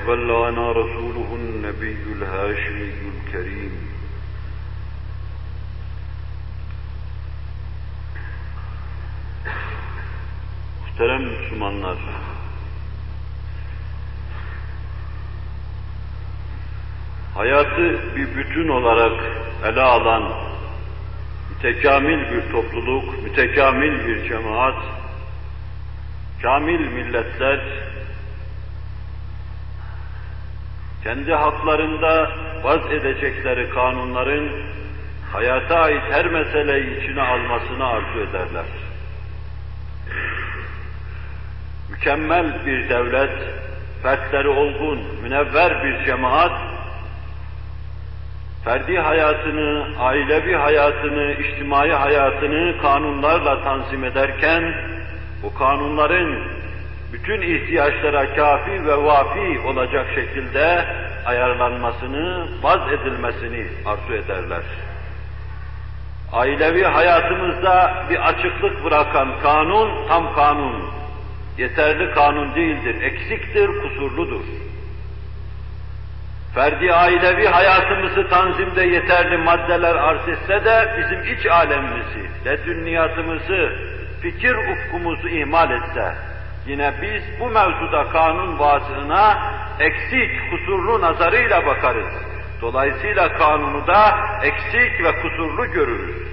وبلغنا رسوله النبي الهاشمي الكريم Muhterem Müslümanlar, hayatı bir bütün olarak ele alan mütekamil bir topluluk, mütekamil bir cemaat, kamil milletler, kendi haklarında vaz edecekleri kanunların hayata ait her meseleyi içine almasını arzu ederler. Mükemmel bir devlet, fertleri olgun, münevver bir cemaat, ferdi hayatını, ailevi hayatını, içtimai hayatını kanunlarla tanzim ederken, bu kanunların bütün ihtiyaçlara kafi ve vafi olacak şekilde ayarlanmasını, vaz edilmesini arzu ederler. Ailevi hayatımızda bir açıklık bırakan kanun, tam kanun, yeterli kanun değildir, eksiktir, kusurludur. Ferdi ailevi hayatımızı tanzimde yeterli maddeler arz etse de bizim iç alemimizi, ledünniyatımızı, fikir ufkumuzu ihmal etse, yine biz bu mevzuda kanun vaazına eksik, kusurlu nazarıyla bakarız. Dolayısıyla kanunu da eksik ve kusurlu görürüz.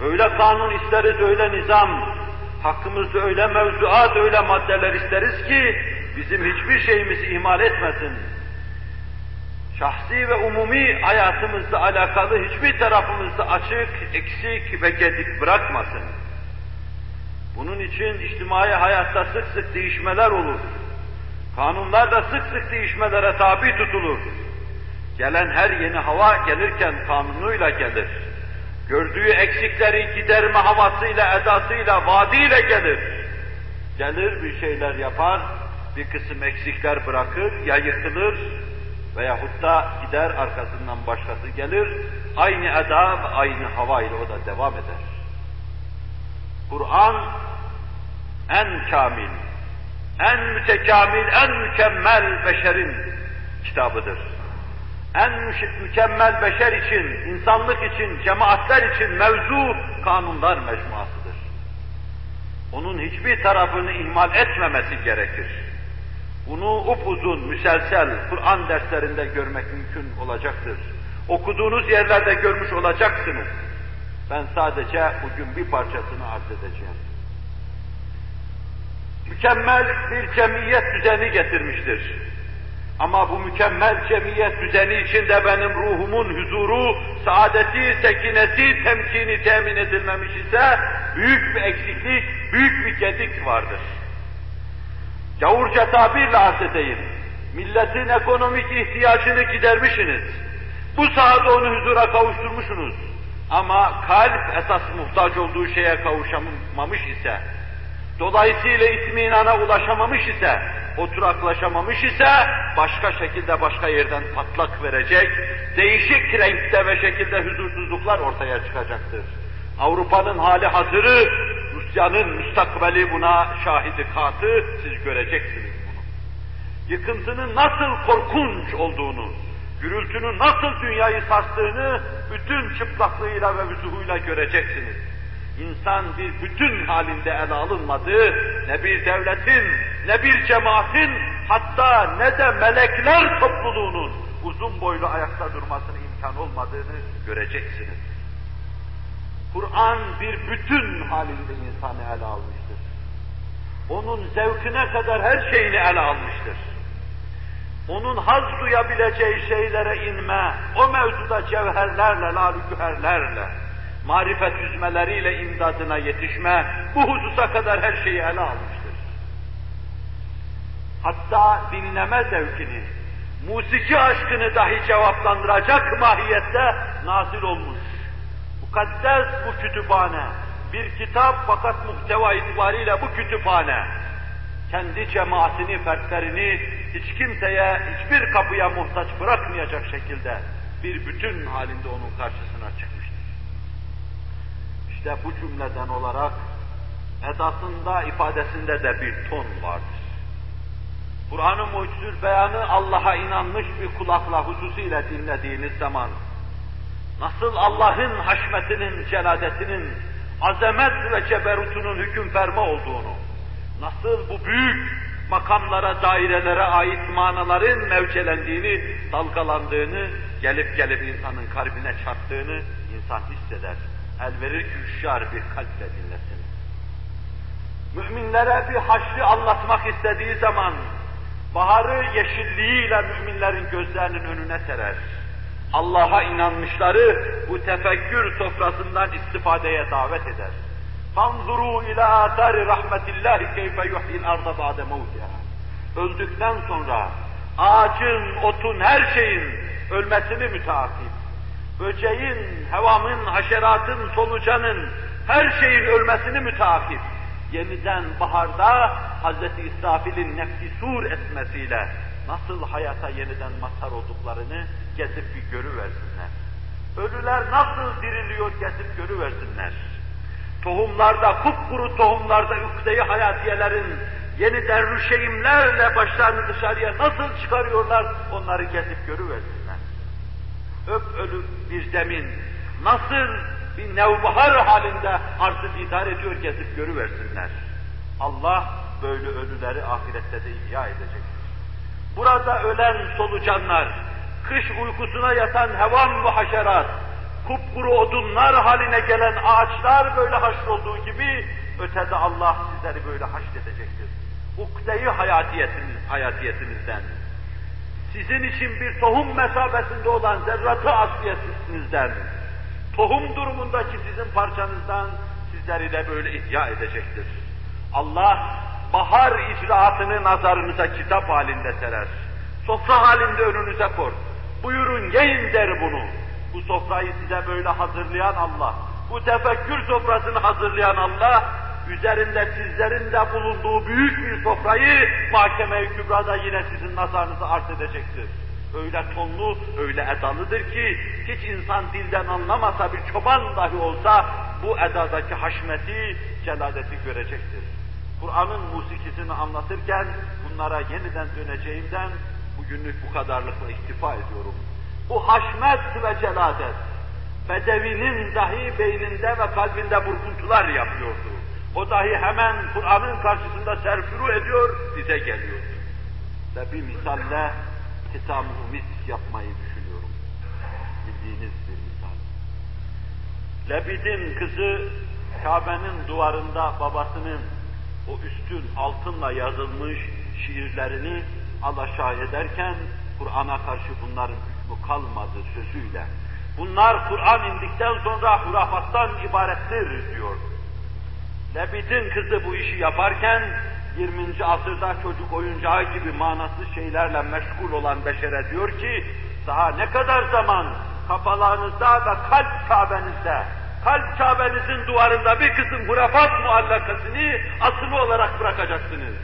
Öyle kanun isteriz, öyle nizam, hakkımızda öyle mevzuat, öyle maddeler isteriz ki bizim hiçbir şeyimizi ihmal etmesin. Şahsi ve umumi hayatımızla alakalı hiçbir tarafımızda açık, eksik ve gedik bırakmasın. Bunun için içtimai hayatta sık sık değişmeler olur. Kanunlar da sık sık değişmelere tabi tutulur. Gelen her yeni hava gelirken kanunuyla gelir. Gördüğü eksikleri giderme havasıyla, edasıyla, vaadiyle gelir. Gelir bir şeyler yapar, bir kısım eksikler bırakır, ya yıkılır veyahut da gider arkasından başkası gelir, aynı eda ve aynı hava ile o da devam eder. Kur'an en kamil, en mütekamil, en mükemmel beşerin kitabıdır. En mükemmel beşer için, insanlık için, cemaatler için mevzu kanunlar mecmuasıdır. Onun hiçbir tarafını ihmal etmemesi gerekir. Bunu upuzun, müselsel Kur'an derslerinde görmek mümkün olacaktır. Okuduğunuz yerlerde görmüş olacaksınız. Ben sadece bugün bir parçasını arz edeceğim. Mükemmel bir cemiyet düzeni getirmiştir. Ama bu mükemmel cemiyet düzeni içinde benim ruhumun huzuru, saadeti, sekineti, temkini temin edilmemiş ise büyük bir eksiklik, büyük bir gedik vardır. Gavurca tabirle arz edeyim. Milletin ekonomik ihtiyacını gidermişsiniz. Bu sahada onu huzura kavuşturmuşsunuz. Ama kalp esas muhtaç olduğu şeye kavuşamamış ise, dolayısıyla itminana ulaşamamış ise, oturaklaşamamış ise, başka şekilde başka yerden patlak verecek, değişik renkte ve şekilde huzursuzluklar ortaya çıkacaktır. Avrupa'nın hali hazırı, Rusya'nın müstakbeli buna şahidi katı, siz göreceksiniz bunu. Yıkıntının nasıl korkunç olduğunu, gürültünün nasıl dünyayı sarstığını bütün çıplaklığıyla ve vüzuhuyla göreceksiniz. İnsan bir bütün halinde ele alınmadı, ne bir devletin, ne bir cemaatin, hatta ne de melekler topluluğunun uzun boylu ayakta durmasına imkan olmadığını göreceksiniz. Kur'an bir bütün halinde insanı ele almıştır. Onun zevkine kadar her şeyini ele almıştır. Onun haz duyabileceği şeylere inme, o mevzuda cevherlerle, lalügüherlerle, marifet yüzmeleriyle imdadına yetişme, bu hususa kadar her şeyi ele almıştır. Hatta dinleme zevkini, musiki aşkını dahi cevaplandıracak mahiyette nazil olmuş. Mukaddes bu kütüphane, bir kitap fakat muhteva itibariyle bu kütüphane, kendi cemaatini, fertlerini hiç kimseye, hiçbir kapıya muhtaç bırakmayacak şekilde bir bütün halinde onun karşısına çıkmıştır. İşte bu cümleden olarak edasında, ifadesinde de bir ton vardır. Kur'an-ı Mucizül Beyanı Allah'a inanmış bir kulakla hususiyle dinlediğiniz zaman, nasıl Allah'ın haşmetinin, celadetinin, azamet ve ceberutunun hüküm ferma olduğunu, nasıl bu büyük makamlara, dairelere ait manaların mevcelendiğini, dalgalandığını, gelip gelip insanın kalbine çarptığını insan hisseder. El verir ki hüşyar bir kalple dinlesin. Müminlere bir haşrı anlatmak istediği zaman, baharı yeşilliğiyle müminlerin gözlerinin önüne serer. Allah'a inanmışları bu tefekkür sofrasından istifadeye davet eder. فَانْظُرُوا اِلَى آثَارِ رَحْمَةِ اللّٰهِ كَيْفَ يُحْيِ الْاَرْضَ بَعْدَ مَوْتِهَا Öldükten sonra ağacın, otun, her şeyin ölmesini müteakip, böceğin, hevamın, haşeratın, solucanın, her şeyin ölmesini müteakip, yeniden baharda Hz. İsrafil'in nefsi sur etmesiyle nasıl hayata yeniden mazhar olduklarını gezip bir görüversinler. Ölüler nasıl diriliyor gezip görüversinler. Tohumlarda, kupkuru tohumlarda ükdeyi hayatiyelerin yeniden rüşeğimlerle başlarını dışarıya nasıl çıkarıyorlar onları gezip görüversinler. Öp ölü bir zemin nasıl bir nevbahar halinde arzı idare ediyor gezip görüversinler. Allah böyle ölüleri ahirette de ihya edecektir. Burada ölen solucanlar, kış uykusuna yatan hevan ve haşerat, kupkuru odunlar haline gelen ağaçlar böyle haşrolduğu gibi ötede Allah sizleri böyle haşredecektir. Ukdeyi hayatiyetiniz, hayatiyetinizden, sizin için bir tohum mesabesinde olan zerratı asliyetinizden, tohum durumundaki sizin parçanızdan sizleri de böyle ihya edecektir. Allah bahar icraatını nazarınıza kitap halinde serer. Sofra halinde önünüze kor. Buyurun yiyin der bunu. Bu sofrayı size böyle hazırlayan Allah, bu tefekkür sofrasını hazırlayan Allah, üzerinde sizlerin de bulunduğu büyük bir sofrayı mahkeme-i kübrada yine sizin nazarınıza arz edecektir. Öyle tonlu, öyle edalıdır ki hiç insan dilden anlamasa bir çoban dahi olsa bu edadaki haşmeti, celadeti görecektir. Kur'an'ın musikisini anlatırken bunlara yeniden döneceğimden bugünlük bu kadarlıkla iktifa ediyorum. Bu haşmet ve celadet, Bedevinin dahi beyninde ve kalbinde burkuntular yapıyordu. O dahi hemen Kur'an'ın karşısında serfuru ediyor, bize geliyor. Ve bir misalle hitam misk yapmayı düşünüyorum. Bildiğiniz bir misal. Lebid'in kızı Kabe'nin duvarında babasının o üstün altınla yazılmış şiirlerini alaşağı ederken Kur'an'a karşı bunların hükmü kalmadı sözüyle. Bunlar Kur'an indikten sonra hurafattan ibarettir diyor. Lebit'in kızı bu işi yaparken 20. asırda çocuk oyuncağı gibi manasız şeylerle meşgul olan beşere diyor ki daha ne kadar zaman kafalarınızda ve kalp kabenizde, kalp kabenizin duvarında bir kısım hurafat muallakasını asılı olarak bırakacaksınız.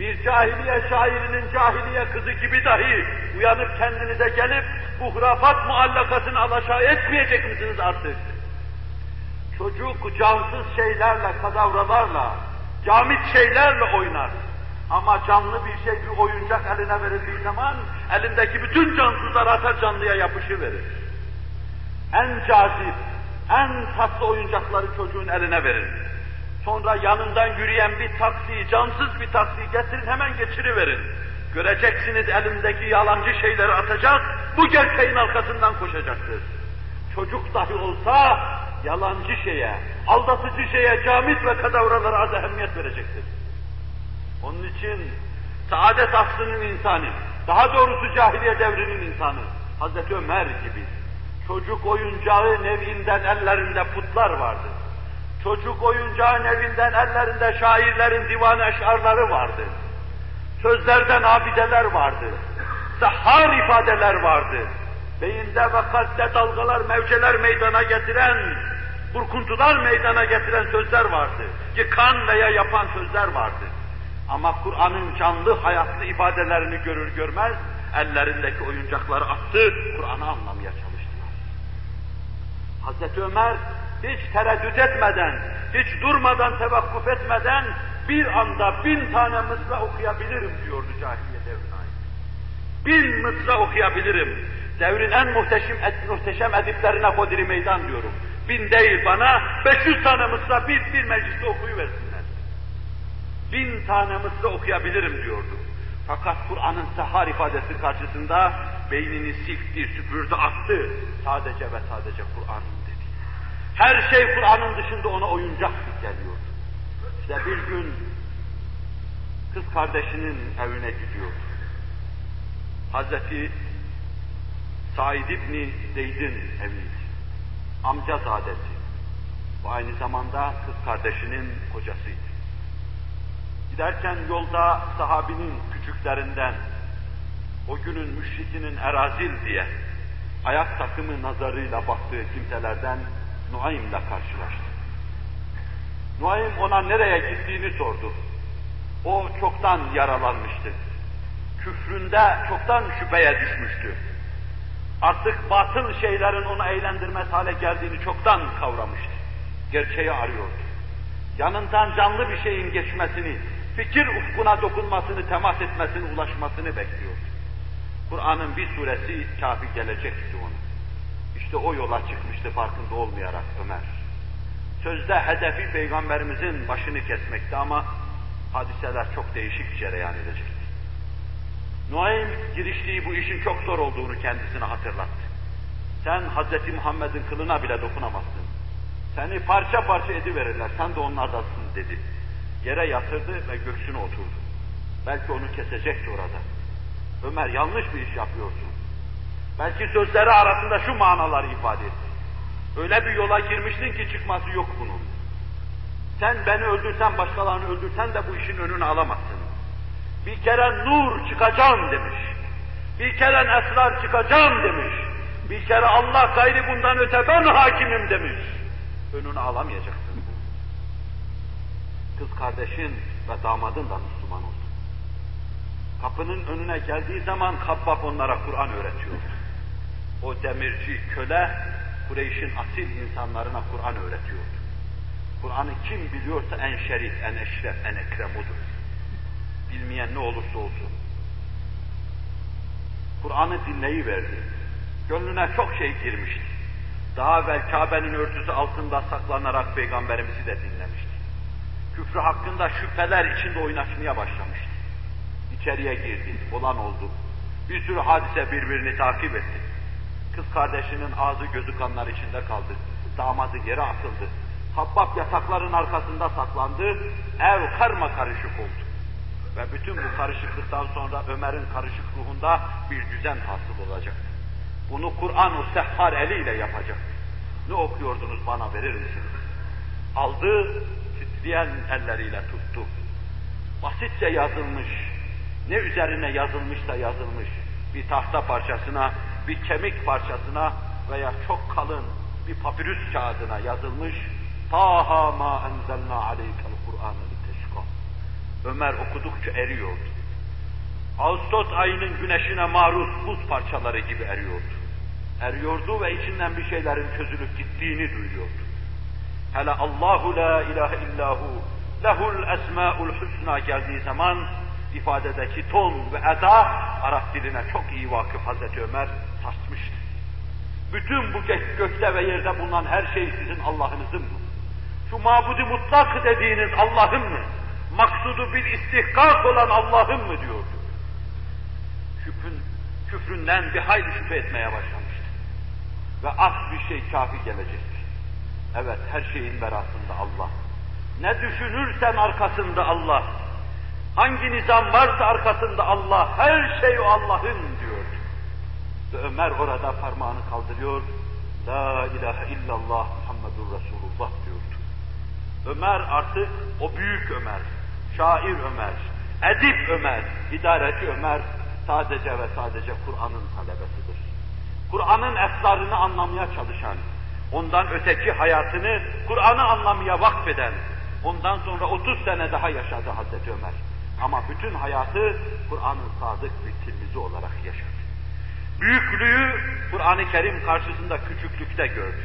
Bir cahiliye şairinin cahiliye kızı gibi dahi uyanıp kendinize gelip bu hurafat muallakasını alaşağı etmeyecek misiniz artık? Çocuk cansız şeylerle, kadavralarla, camit şeylerle oynar. Ama canlı bir şey, bir oyuncak eline verildiği zaman elindeki bütün cansızlar atar canlıya yapışıverir. En cazip, en tatlı oyuncakları çocuğun eline verir. Sonra yanından yürüyen bir taksi, cansız bir taksi getirin hemen geçiriverin. Göreceksiniz elindeki yalancı şeyleri atacak, bu gerçeğin arkasından koşacaktır. Çocuk dahi olsa yalancı şeye, aldatıcı şeye, camit ve kadavralara az ehemmiyet verecektir. Onun için saadet asrının insanı, daha doğrusu cahiliye devrinin insanı, Hazreti Ömer gibi çocuk oyuncağı nevinden ellerinde putlar vardı. Çocuk oyuncağı nevinden ellerinde şairlerin divan eşarları vardı. Sözlerden abideler vardı. Sahar ifadeler vardı. Beyinde ve kalpte dalgalar, mevceler meydana getiren, burkuntular meydana getiren sözler vardı. Yıkan veya yapan sözler vardı. Ama Kur'an'ın canlı hayatlı ifadelerini görür görmez, ellerindeki oyuncakları attı, Kur'an'ı anlamaya çalıştılar. Hazreti Ömer hiç tereddüt etmeden, hiç durmadan tevakkuf etmeden bir anda bin tane mısra okuyabilirim diyordu cahiliye devrine ait. Bin mısra okuyabilirim. Devrin en muhteşem, et, muhteşem ediplerine hodri meydan diyorum. Bin değil bana, 500 tane mısra bir, bir mecliste okuyuversinler. Bin tane mısra okuyabilirim diyordu. Fakat Kur'an'ın sehar ifadesi karşısında beynini silkti, süpürdü, attı. Sadece ve sadece dedi. Her şey Kur'an'ın dışında ona oyuncak geliyordu. İşte bir gün kız kardeşinin evine gidiyor. Hazreti Said İbni Zeyd'in eviydi. Amca zadesi. Bu aynı zamanda kız kardeşinin kocasıydı. Giderken yolda sahabinin küçüklerinden, o günün müşrikinin erazil diye ayak takımı nazarıyla baktığı kimselerden Nuaym'le karşılaştı. Nuaym ona nereye gittiğini sordu. O çoktan yaralanmıştı. Küfründe çoktan şüpheye düşmüştü. Artık batıl şeylerin onu eğlendirmez hale geldiğini çoktan kavramıştı. Gerçeği arıyordu. Yanından canlı bir şeyin geçmesini, fikir ufkuna dokunmasını, temas etmesini, ulaşmasını bekliyordu. Kur'an'ın bir suresi kafi gelecekti ona. İşte o yola çıkmıştı farkında olmayarak Ömer. Sözde hedefi Peygamberimizin başını kesmekti ama hadiseler çok değişik cereyan edecekti. Nuaym giriştiği bu işin çok zor olduğunu kendisine hatırlattı. Sen Hz. Muhammed'in kılına bile dokunamazsın. Seni parça parça ediverirler, sen de onlardasın dedi. Yere yatırdı ve göğsüne oturdu. Belki onu kesecekti orada. Ömer yanlış bir iş yapıyorsun. Belki sözleri arasında şu manaları ifade etti. Öyle bir yola girmiştin ki çıkması yok bunun. Sen beni öldürsen, başkalarını öldürsen de bu işin önünü alamazsın. Bir kere nur çıkacağım demiş. Bir kere esrar çıkacağım demiş. Bir kere Allah gayri bundan öte ben hakimim demiş. Önünü alamayacaksın. Kız kardeşin ve damadın da Müslüman oldu. Kapının önüne geldiği zaman Habbab onlara Kur'an öğretiyor. O demirci köle Kureyş'in asil insanlarına Kur'an öğretiyordu. Kur'an'ı kim biliyorsa en şerif, en eşref, en ekrem odur. Bilmeyen ne olursa olsun. Kur'an'ı dinleyiverdi. Gönlüne çok şey girmişti. Daha evvel Kabe'nin örtüsü altında saklanarak Peygamberimizi de dinlemişti. Küfrü hakkında şüpheler içinde oynaşmaya başlamıştı. İçeriye girdi, olan oldu. Bir sürü hadise birbirini takip etti. Kız kardeşinin ağzı gözü kanlar içinde kaldı. Damadı yere atıldı. Habbab yatakların arkasında saklandı. Ev karma karışık oldu. Ve bütün bu karışıklıktan sonra Ömer'in karışık ruhunda bir düzen hasıl olacaktı. Bunu Kur'an-ı Sehhar eliyle yapacak. Ne okuyordunuz bana verir misiniz? Aldı, titreyen elleriyle tuttu. Basitçe yazılmış, ne üzerine yazılmışsa yazılmış bir tahta parçasına, bir kemik parçasına veya çok kalın bir papirüs kağıdına yazılmış Taha ma enzelna aleykel Kur'an'ı teşka. Ömer okudukça eriyordu. Ağustos ayının güneşine maruz buz parçaları gibi eriyordu. Eriyordu ve içinden bir şeylerin çözülüp gittiğini duyuyordu. Hele Allahu la ilahe illahu lehul esmaul husna geldiği zaman ifadedeki ton ve eda Arap diline çok iyi vakıf Hazreti Ömer sarsmıştı. Bütün bu gök, gökte ve yerde bulunan her şey sizin Allah'ınızın mı? Şu mabudi mutlak dediğiniz Allah'ın mı? Maksudu bir istihkak olan Allah'ın mı diyordu. Küfrün, küfründen bir hayli şüphe etmeye başlamıştı. Ve az bir şey kafi gelecekti. Evet her şeyin verasında Allah. Ne düşünürsen arkasında Allah. Hangi nizam varsa arkasında Allah, her şey o Allah'ın diyor. Ve Ömer orada parmağını kaldırıyor, La ilahe illallah Muhammedur Resulullah diyordu. Ömer artık o büyük Ömer, şair Ömer, edip Ömer, idareci Ömer sadece ve sadece Kur'an'ın talebesidir. Kur'an'ın esrarını anlamaya çalışan, ondan öteki hayatını Kur'an'ı anlamaya vakfeden, ondan sonra 30 sene daha yaşadı Hazreti Ömer. Ama bütün hayatı Kur'an'ın sadık bir tilmizi olarak yaşadı. Büyüklüğü Kur'an-ı Kerim karşısında küçüklükte gördü.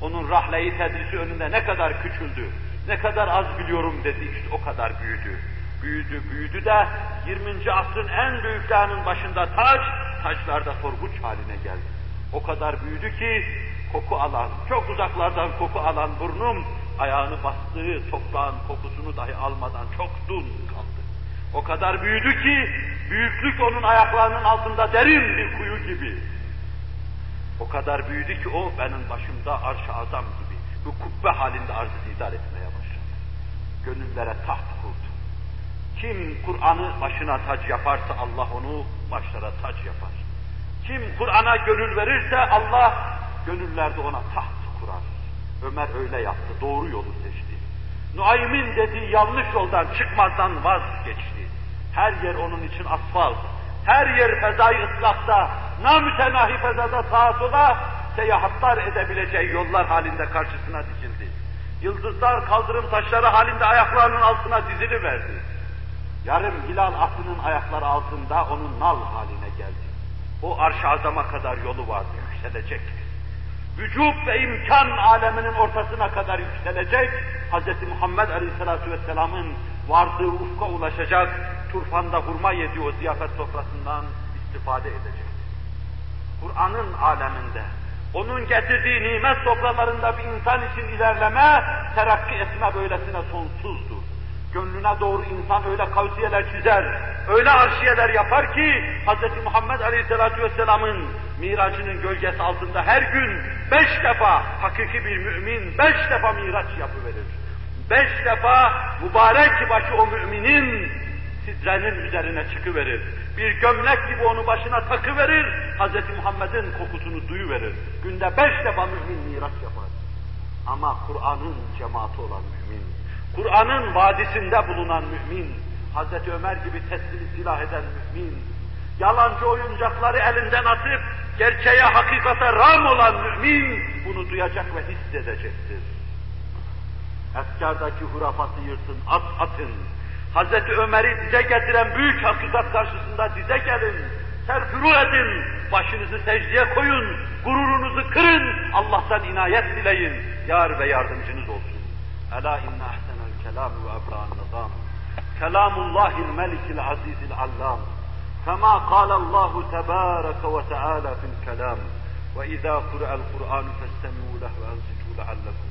Onun rahleyi tedrisi önünde ne kadar küçüldü, ne kadar az biliyorum dedi, işte o kadar büyüdü. Büyüdü, büyüdü de 20. asrın en büyüklerinin başında taç, taçlarda sorguç haline geldi. O kadar büyüdü ki koku alan, çok uzaklardan koku alan burnum, ayağını bastığı toprağın kokusunu dahi almadan çok dun kaldı. O kadar büyüdü ki, büyüklük onun ayaklarının altında derin bir kuyu gibi. O kadar büyüdü ki o benim başımda arş-ı azam gibi, bu kubbe halinde arzı idare etmeye başladı. Gönüllere taht kurdu. Kim Kur'an'ı başına tac yaparsa Allah onu başlara tac yapar. Kim Kur'an'a gönül verirse Allah gönüllerde ona taht kurar. Ömer öyle yaptı, doğru yolu seçti. Nuaym'in dediği yanlış yoldan çıkmazdan vazgeçti. Her yer onun için asfalt, her yer fezai ıslakta, namütenahi fezada sağa sola seyahatler edebileceği yollar halinde karşısına dikildi. Yıldızlar kaldırım taşları halinde ayaklarının altına dizili verdi. Yarım hilal atının ayakları altında onun nal haline geldi. O arş-ı azama kadar yolu vardı, yükselecek. Vücut ve imkan aleminin ortasına kadar yükselecek, Hz. Muhammed Aleyhisselatü Vesselam'ın vardığı ufka ulaşacak, turfanda hurma yediği o ziyafet sofrasından istifade edecek. Kur'an'ın aleminde, onun getirdiği nimet sofralarında bir insan için ilerleme, terakki etme böylesine sonsuzdur. Gönlüne doğru insan öyle kavsiyeler çizer, öyle arşiyeler yapar ki Hz. Muhammed Aleyhisselatü Vesselam'ın miracının gölgesi altında her gün beş defa hakiki bir mümin beş defa miraç yapıverir. Beş defa mübarek başı o müminin sidrenin üzerine çıkıverir. Bir gömlek gibi onu başına takıverir, Hz. Muhammed'in kokusunu duyuverir. Günde beş defa mümin miraç yapar. Ama Kur'an'ın cemaati olan mümin, Kur'an'ın vadisinde bulunan mümin, Hz. Ömer gibi teslim silah eden mümin, yalancı oyuncakları elinden atıp gerçeğe, hakikate ram olan mümin bunu duyacak ve hissedecektir. Efkardaki hurafatı yırtın, at atın. Hz. Ömer'i dize getiren büyük hakikat karşısında dize gelin. Serfuru edin, başınızı secdeye koyun, gururunuzu kırın, Allah'tan inayet dileyin. Yar ve yardımcınız olsun. Ela inne kelam ve ebra'an nizam. Kelamullahil melikil azizil allam. كما قال الله تبارك وتعالى في الكلام وإذا قرأ القرآن فاستمعوا له وأنصتوا لعلكم